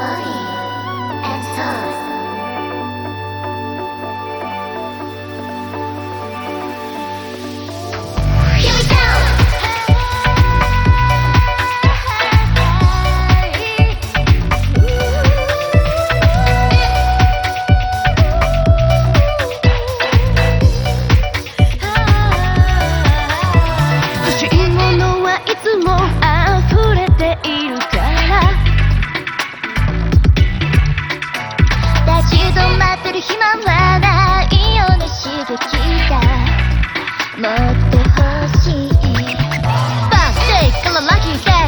body and toes. 暇はないよね刺激がもっと欲しい。からラッキー